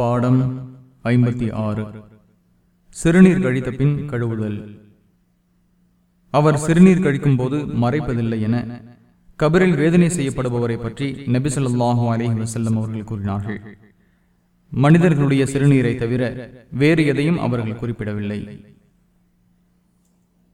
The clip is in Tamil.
பாடம் ஐம்பத்தி ஆறு. சிறுநீர் கழித்த பின் கழுவுதல். அவர் சிறுநீர் கழிக்கும் போது மறைப்பதில்லை என கபரில் வேதனை செய்யப்படுபவரை பற்றி நபிசல்லாஹு அலஹி வசல்லம் அவர்கள் கூறினார்கள். மனிதர்களுடைய சிறுநீரை தவிர வேறு எதையும் அவர்கள் குறிப்பிடவில்லை.